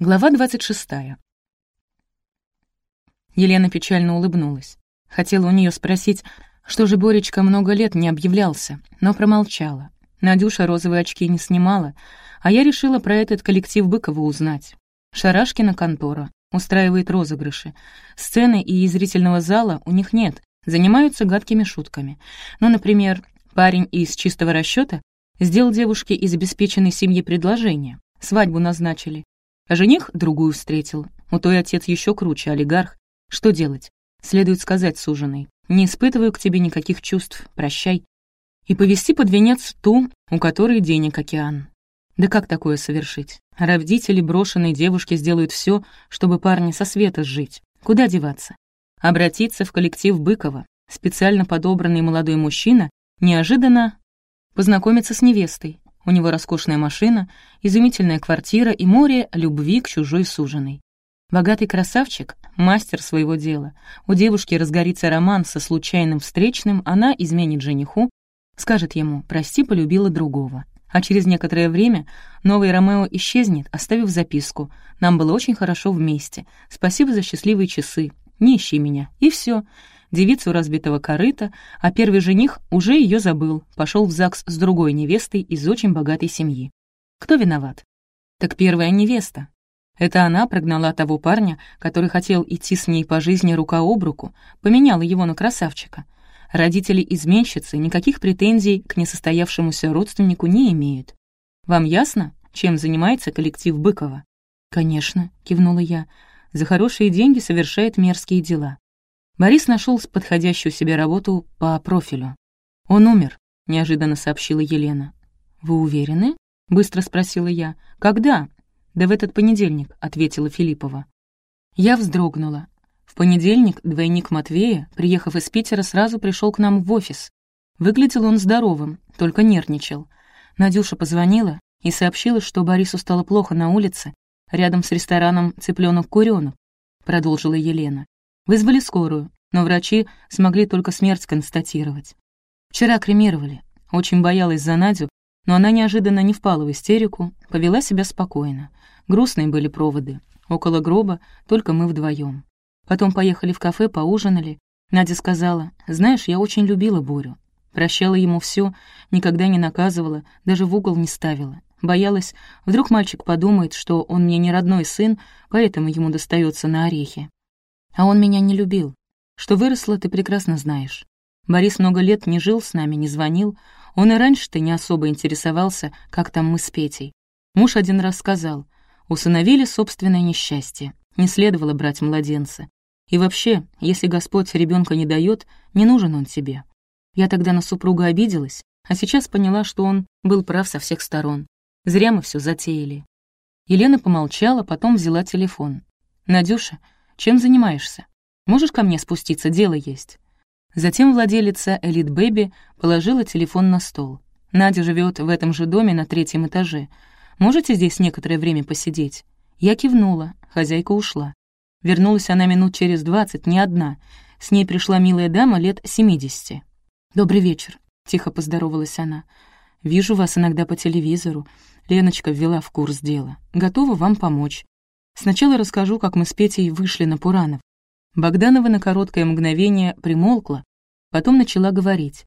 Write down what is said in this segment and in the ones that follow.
Глава 26. Елена печально улыбнулась. Хотела у нее спросить, что же Боречка много лет не объявлялся, но промолчала. Надюша розовые очки не снимала, а я решила про этот коллектив Быкова узнать. Шарашкина контора, устраивает розыгрыши. Сцены и зрительного зала у них нет, занимаются гадкими шутками. Ну, например, парень из чистого расчета сделал девушке из обеспеченной семьи предложение. Свадьбу назначили. А жених другую встретил. У той отец еще круче, олигарх. Что делать? Следует сказать суженой. Не испытываю к тебе никаких чувств, прощай. И повести под венец ту, у которой денег океан. Да как такое совершить? Родители брошенной девушки сделают все, чтобы парня со света сжить. Куда деваться? Обратиться в коллектив Быкова. Специально подобранный молодой мужчина неожиданно познакомиться с невестой. У него роскошная машина, изумительная квартира и море любви к чужой суженой. Богатый красавчик, мастер своего дела. У девушки разгорится роман со случайным встречным, она изменит жениху, скажет ему «прости, полюбила другого» а через некоторое время новый Ромео исчезнет, оставив записку. «Нам было очень хорошо вместе. Спасибо за счастливые часы. Не ищи меня». И все. Девица у разбитого корыта, а первый жених уже ее забыл, пошел в ЗАГС с другой невестой из очень богатой семьи. Кто виноват? Так первая невеста. Это она прогнала того парня, который хотел идти с ней по жизни рука об руку, поменяла его на красавчика — Родители изменщицы никаких претензий к несостоявшемуся родственнику не имеют. Вам ясно, чем занимается коллектив Быкова? «Конечно», — кивнула я, — «за хорошие деньги совершает мерзкие дела». Борис нашел подходящую себе работу по профилю. «Он умер», — неожиданно сообщила Елена. «Вы уверены?» — быстро спросила я. «Когда?» «Да в этот понедельник», — ответила Филиппова. Я вздрогнула. В понедельник двойник Матвея, приехав из Питера, сразу пришел к нам в офис. Выглядел он здоровым, только нервничал. Надюша позвонила и сообщила, что Борису стало плохо на улице, рядом с рестораном цыпленок куренок продолжила Елена. Вызвали скорую, но врачи смогли только смерть констатировать. Вчера кремировали. Очень боялась за Надю, но она неожиданно не впала в истерику, повела себя спокойно. Грустные были проводы. Около гроба только мы вдвоем. Потом поехали в кафе, поужинали. Надя сказала, «Знаешь, я очень любила Борю. Прощала ему все, никогда не наказывала, даже в угол не ставила. Боялась, вдруг мальчик подумает, что он мне не родной сын, поэтому ему достается на орехи. А он меня не любил. Что выросла, ты прекрасно знаешь. Борис много лет не жил с нами, не звонил. Он и раньше-то не особо интересовался, как там мы с Петей. Муж один раз сказал, усыновили собственное несчастье. Не следовало брать младенца. И вообще, если Господь ребенка не дает, не нужен он тебе. Я тогда на супруга обиделась, а сейчас поняла, что он был прав со всех сторон. Зря мы все затеяли. Елена помолчала, потом взяла телефон. «Надюша, чем занимаешься? Можешь ко мне спуститься, дело есть». Затем владелица Элит Бэби положила телефон на стол. «Надя живет в этом же доме на третьем этаже. Можете здесь некоторое время посидеть?» Я кивнула, хозяйка ушла. Вернулась она минут через двадцать, не одна. С ней пришла милая дама лет семидесяти. «Добрый вечер», — тихо поздоровалась она. «Вижу вас иногда по телевизору. Леночка ввела в курс дела. Готова вам помочь. Сначала расскажу, как мы с Петей вышли на Пуранов. Богданова на короткое мгновение примолкла, потом начала говорить.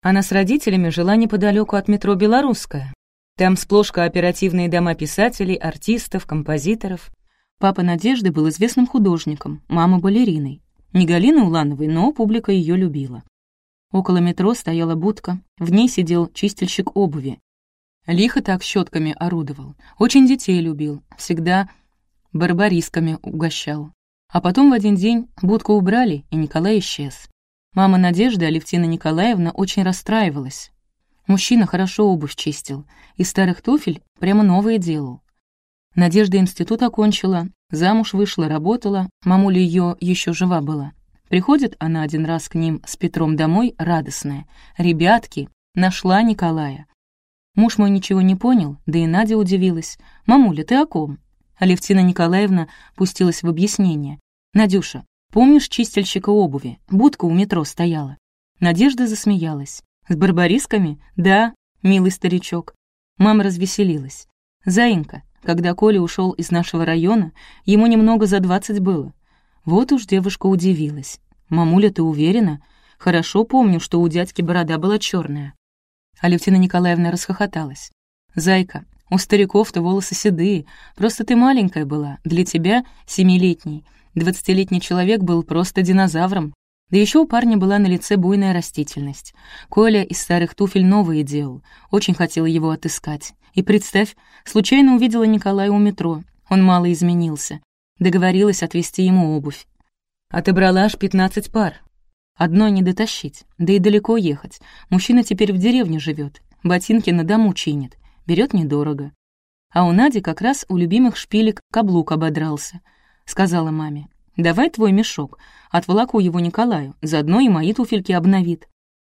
Она с родителями жила неподалеку от метро «Белорусская». Там сплошь кооперативные дома писателей, артистов, композиторов. Папа Надежды был известным художником, мама — балериной. Не Галины Улановой, но публика ее любила. Около метро стояла будка, в ней сидел чистильщик обуви. Лихо так щетками орудовал. Очень детей любил, всегда барбарисками угощал. А потом в один день будку убрали, и Николай исчез. Мама Надежды, Алевтина Николаевна, очень расстраивалась. Мужчина хорошо обувь чистил, из старых туфель прямо новые делал. Надежда институт окончила, замуж вышла, работала, мамуля ее еще жива была. Приходит она один раз к ним с Петром домой, радостная. «Ребятки, нашла Николая». Муж мой ничего не понял, да и Надя удивилась. «Мамуля, ты о ком?» Алевтина Николаевна пустилась в объяснение. «Надюша, помнишь чистильщика обуви? Будка у метро стояла». Надежда засмеялась. «С барбарисками? Да, милый старичок». Мама развеселилась. «Заинька, когда Коля ушел из нашего района, ему немного за двадцать было. Вот уж девушка удивилась. «Мамуля, ты уверена? Хорошо помню, что у дядьки борода была черная. Алевтина Николаевна расхохоталась. «Зайка, у стариков-то волосы седые. Просто ты маленькая была. Для тебя, семилетний, двадцатилетний человек был просто динозавром. Да еще у парня была на лице буйная растительность. Коля из старых туфель новые делал. Очень хотела его отыскать. И представь, случайно увидела Николая у метро. Он мало изменился. Договорилась отвезти ему обувь. Отобрала аж пятнадцать пар. Одной не дотащить, да и далеко ехать. Мужчина теперь в деревне живет, ботинки на дому чинит, берет недорого. А у Нади как раз у любимых шпилек каблук ободрался. Сказала маме, «Давай твой мешок, отволоку его Николаю, заодно и мои туфельки обновит».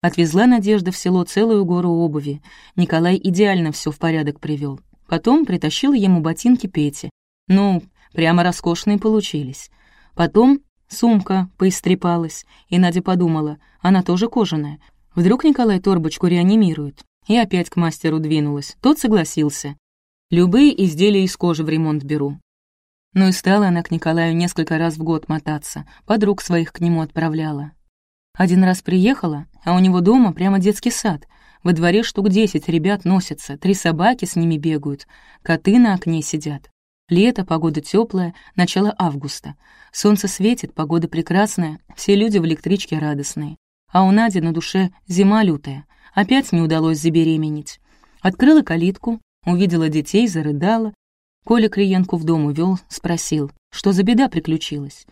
Отвезла Надежда в село целую гору обуви. Николай идеально все в порядок привел. Потом притащила ему ботинки Пети. Ну, прямо роскошные получились. Потом Сумка поистрепалась, и Надя подумала, она тоже кожаная. Вдруг Николай торбочку реанимирует. И опять к мастеру двинулась. Тот согласился. Любые изделия из кожи в ремонт беру. Ну и стала она к Николаю несколько раз в год мотаться, подруг своих к нему отправляла. Один раз приехала, а у него дома прямо детский сад. Во дворе штук десять ребят носятся, три собаки с ними бегают, коты на окне сидят. Лето, погода теплая, начало августа. Солнце светит, погода прекрасная, все люди в электричке радостные. А у Нади на душе зима лютая. Опять не удалось забеременеть. Открыла калитку, увидела детей, зарыдала. Коля клиентку в дом увел, спросил, что за беда приключилась.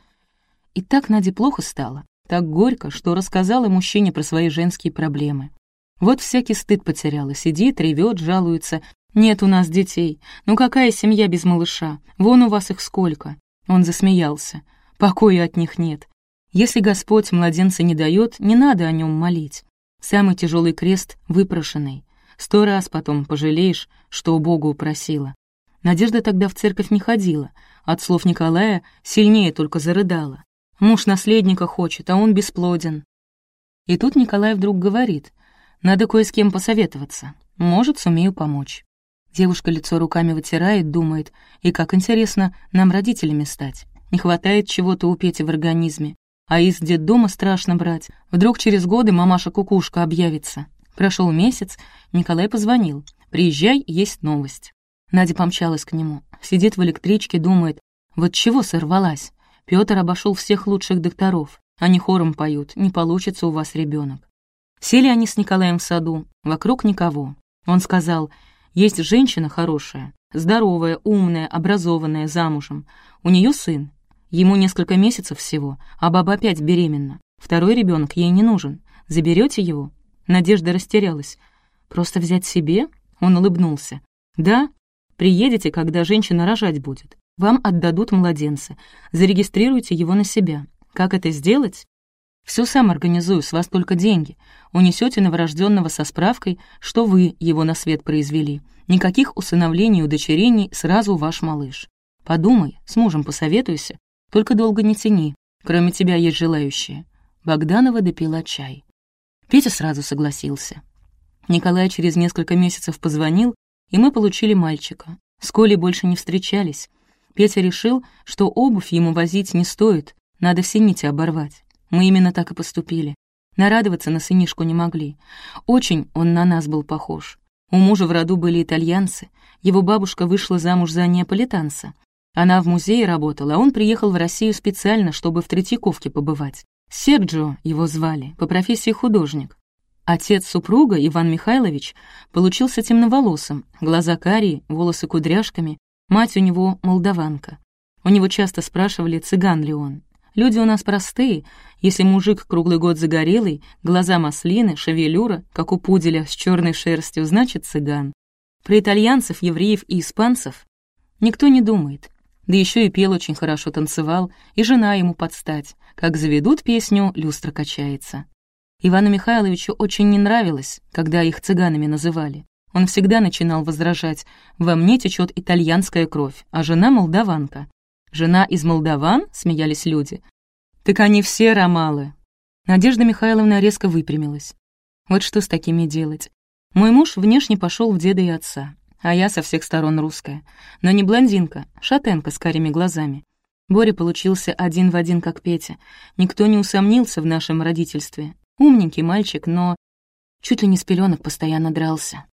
И так Наде плохо стало, так горько, что рассказала мужчине про свои женские проблемы. Вот всякий стыд потеряла, сидит, ревет, жалуется, «Нет у нас детей. Ну какая семья без малыша? Вон у вас их сколько». Он засмеялся. «Покоя от них нет. Если Господь младенца не дает, не надо о нем молить. Самый тяжелый крест выпрошенный. Сто раз потом пожалеешь, что у Бога упросила». Надежда тогда в церковь не ходила. От слов Николая сильнее только зарыдала. Муж наследника хочет, а он бесплоден. И тут Николай вдруг говорит, надо кое с кем посоветоваться. Может, сумею помочь. Девушка лицо руками вытирает, думает, и как интересно нам родителями стать. Не хватает чего-то у Пети в организме. А из детдома страшно брать. Вдруг через годы мамаша-кукушка объявится. Прошел месяц, Николай позвонил. «Приезжай, есть новость». Надя помчалась к нему. Сидит в электричке, думает, вот чего сорвалась. Пётр обошел всех лучших докторов. Они хором поют, не получится у вас ребенок. Сели они с Николаем в саду, вокруг никого. Он сказал, есть женщина хорошая, здоровая, умная, образованная, замужем. У нее сын. Ему несколько месяцев всего, а баба опять беременна. Второй ребенок ей не нужен. Заберете его?» Надежда растерялась. «Просто взять себе?» Он улыбнулся. «Да, приедете, когда женщина рожать будет. Вам отдадут младенца. Зарегистрируйте его на себя. Как это сделать? Все сам организую, с вас только деньги. Унесете новорожденного со справкой, что вы его на свет произвели. Никаких усыновлений и удочерений, сразу ваш малыш. Подумай, с мужем посоветуйся, только долго не тяни. Кроме тебя есть желающие». Богданова допила чай. Петя сразу согласился. Николай через несколько месяцев позвонил, и мы получили мальчика. С Колей больше не встречались. Петя решил, что обувь ему возить не стоит, надо все нити оборвать. Мы именно так и поступили. Нарадоваться на сынишку не могли. Очень он на нас был похож. У мужа в роду были итальянцы. Его бабушка вышла замуж за неаполитанца. Она в музее работала, а он приехал в Россию специально, чтобы в Третьяковке побывать. Серджио его звали, по профессии художник. Отец супруга, Иван Михайлович, получился темноволосым, глаза карие, волосы кудряшками, мать у него молдаванка. У него часто спрашивали, цыган ли он. Люди у нас простые. Если мужик круглый год загорелый, глаза маслины, шевелюра, как у пуделя с черной шерстью, значит цыган. Про итальянцев, евреев и испанцев никто не думает. Да еще и пел очень хорошо, танцевал, и жена ему подстать. Как заведут песню, люстра качается. Ивану Михайловичу очень не нравилось, когда их цыганами называли. Он всегда начинал возражать «Во мне течет итальянская кровь, а жена молдаванка». «Жена из молдаван?» — смеялись люди. «Так они все ромалы». Надежда Михайловна резко выпрямилась. Вот что с такими делать? Мой муж внешне пошел в деда и отца, а я со всех сторон русская. Но не блондинка, шатенка с карими глазами. Боря получился один в один, как Петя. Никто не усомнился в нашем родительстве. Умненький мальчик, но чуть ли не с пеленок постоянно дрался.